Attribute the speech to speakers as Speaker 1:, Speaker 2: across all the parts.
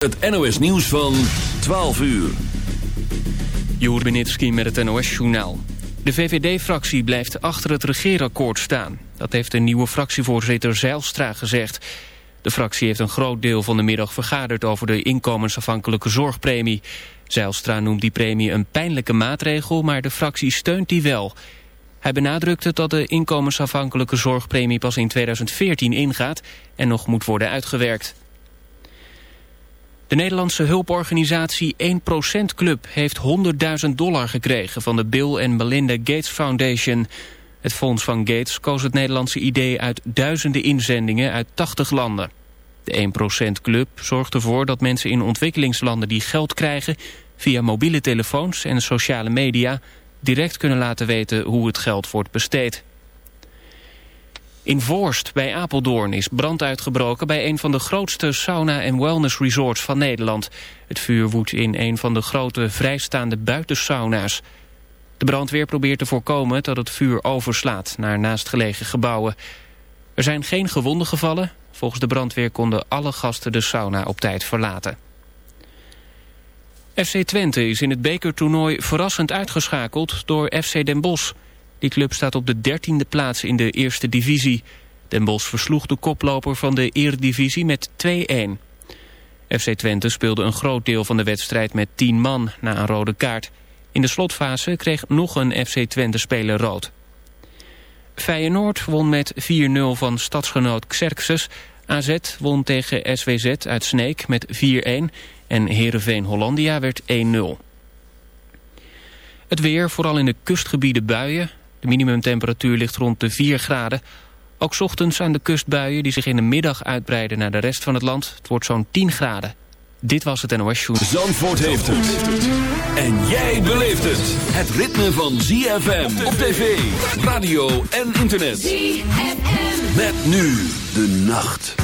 Speaker 1: Het NOS nieuws van 12 uur.
Speaker 2: Joer Benitski met het NOS-journaal. De VVD-fractie blijft achter het regeerakkoord staan. Dat heeft de nieuwe fractievoorzitter Zeilstra gezegd. De fractie heeft een groot deel van de middag vergaderd... over de inkomensafhankelijke zorgpremie. Zeilstra noemt die premie een pijnlijke maatregel... maar de fractie steunt die wel. Hij benadrukte dat de inkomensafhankelijke zorgpremie pas in 2014 ingaat... en nog moet worden uitgewerkt. De Nederlandse hulporganisatie 1% Club heeft 100.000 dollar gekregen van de Bill en Melinda Gates Foundation. Het fonds van Gates koos het Nederlandse idee uit duizenden inzendingen uit 80 landen. De 1% Club zorgt ervoor dat mensen in ontwikkelingslanden die geld krijgen... via mobiele telefoons en sociale media direct kunnen laten weten hoe het geld wordt besteed. In Voorst bij Apeldoorn is brand uitgebroken bij een van de grootste sauna- en wellness resorts van Nederland. Het vuur woedt in een van de grote vrijstaande buitensauna's. De brandweer probeert te voorkomen dat het vuur overslaat naar naastgelegen gebouwen. Er zijn geen gewonden gevallen. Volgens de brandweer konden alle gasten de sauna op tijd verlaten. FC Twente is in het bekertoernooi verrassend uitgeschakeld door FC Den Bosch... Die club staat op de dertiende plaats in de eerste divisie. Den Bosch versloeg de koploper van de eredivisie met 2-1. FC Twente speelde een groot deel van de wedstrijd met 10 man na een rode kaart. In de slotfase kreeg nog een FC Twente-speler rood. Feyenoord won met 4-0 van stadsgenoot Xerxes. AZ won tegen SWZ uit Sneek met 4-1 en Heerenveen Hollandia werd 1-0. Het weer, vooral in de kustgebieden buien. De minimumtemperatuur ligt rond de 4 graden. Ook ochtends aan de kustbuien die zich in de middag uitbreiden naar de rest van het land. Het wordt zo'n 10 graden. Dit was het NOS Show.
Speaker 1: Zandvoort heeft het. En jij beleeft het. Het ritme van ZFM op tv, radio en internet. ZFM. Met nu de nacht.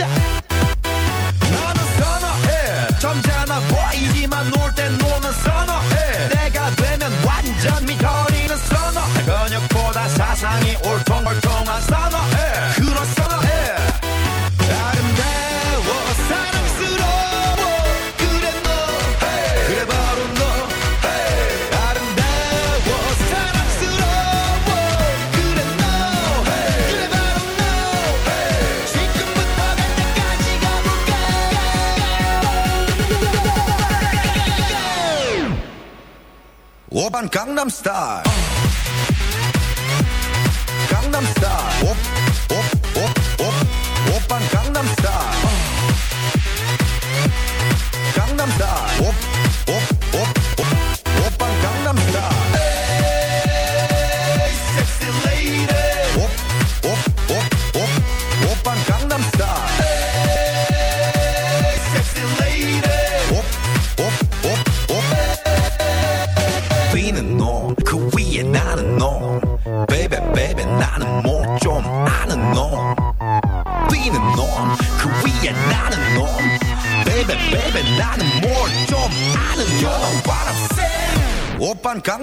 Speaker 3: Now the sun Tom von Gangnam Style.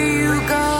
Speaker 3: you
Speaker 4: go.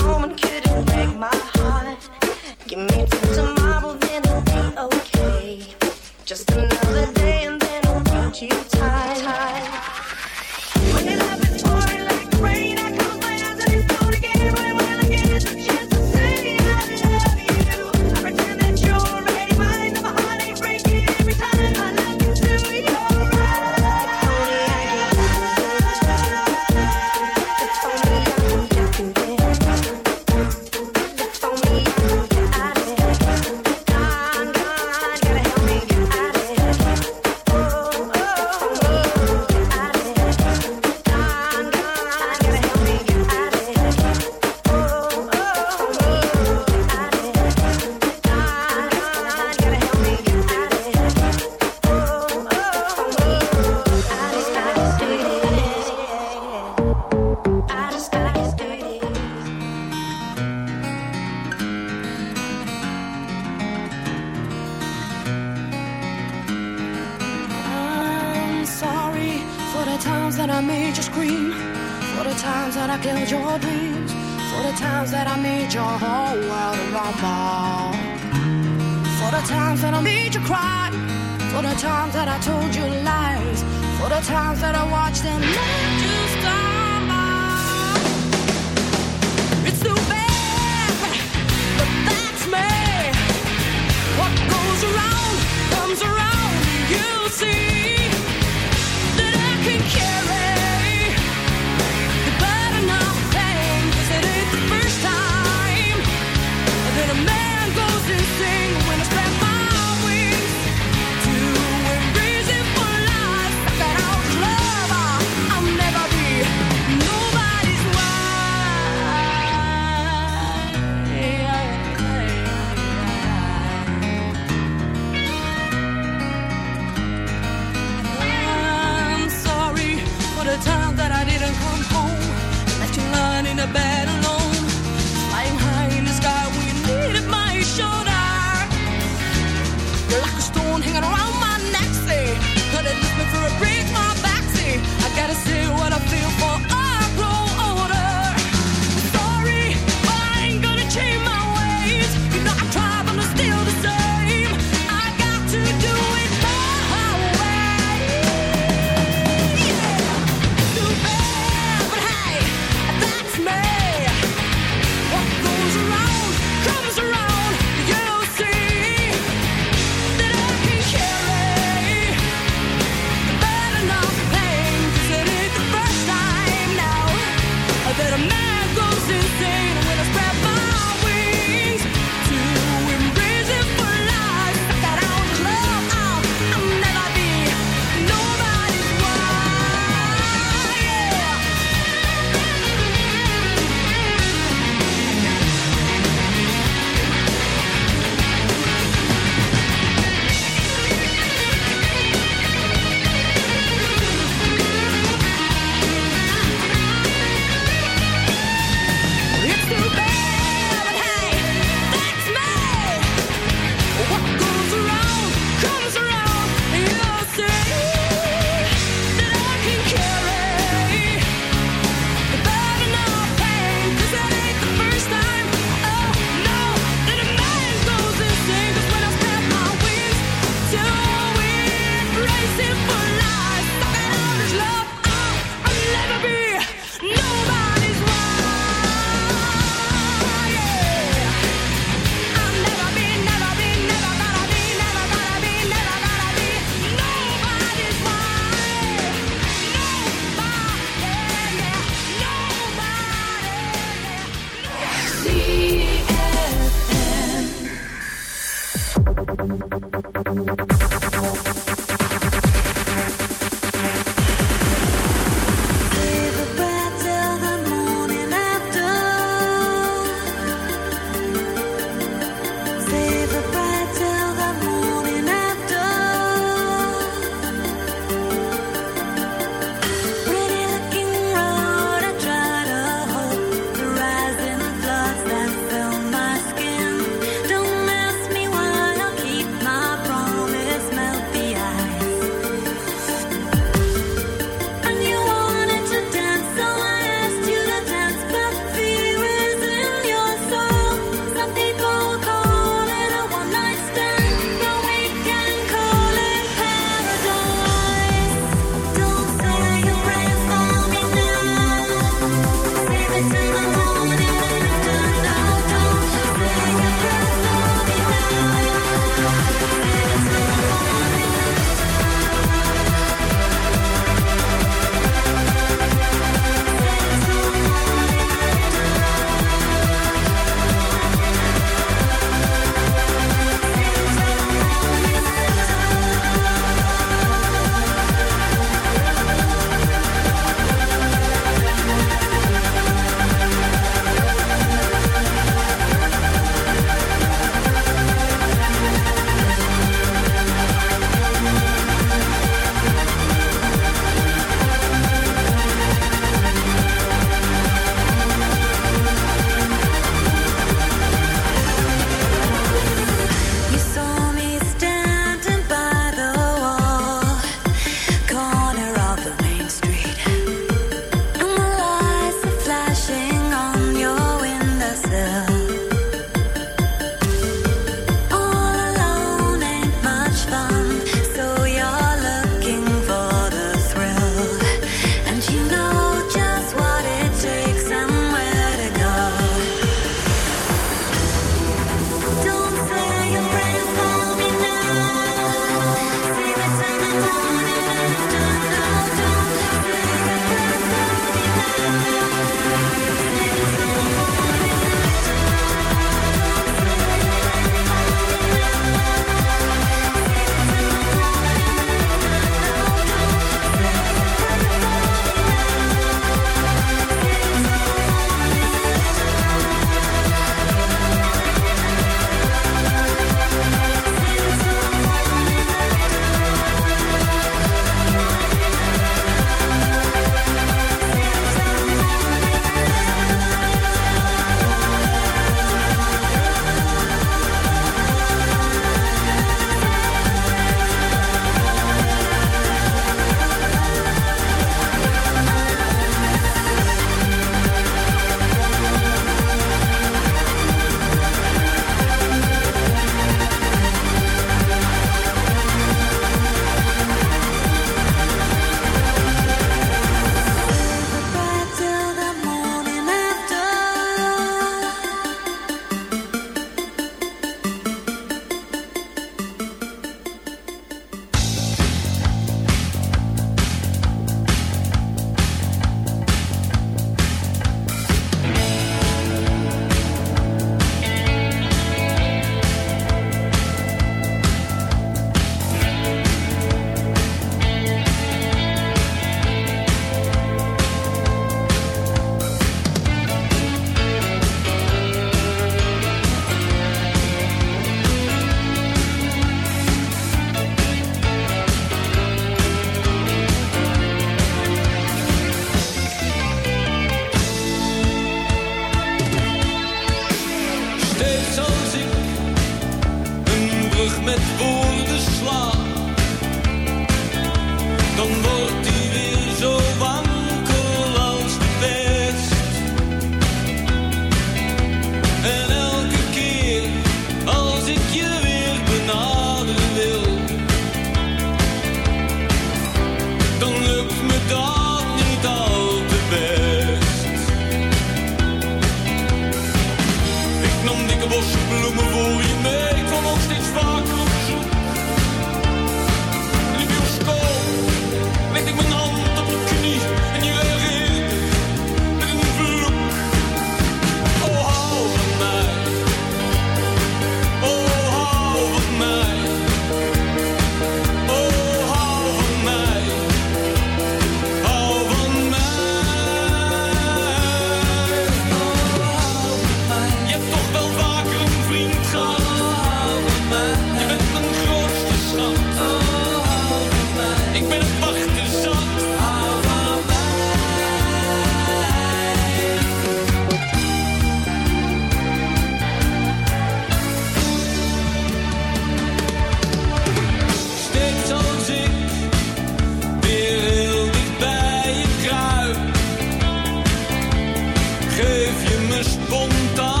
Speaker 5: vontade.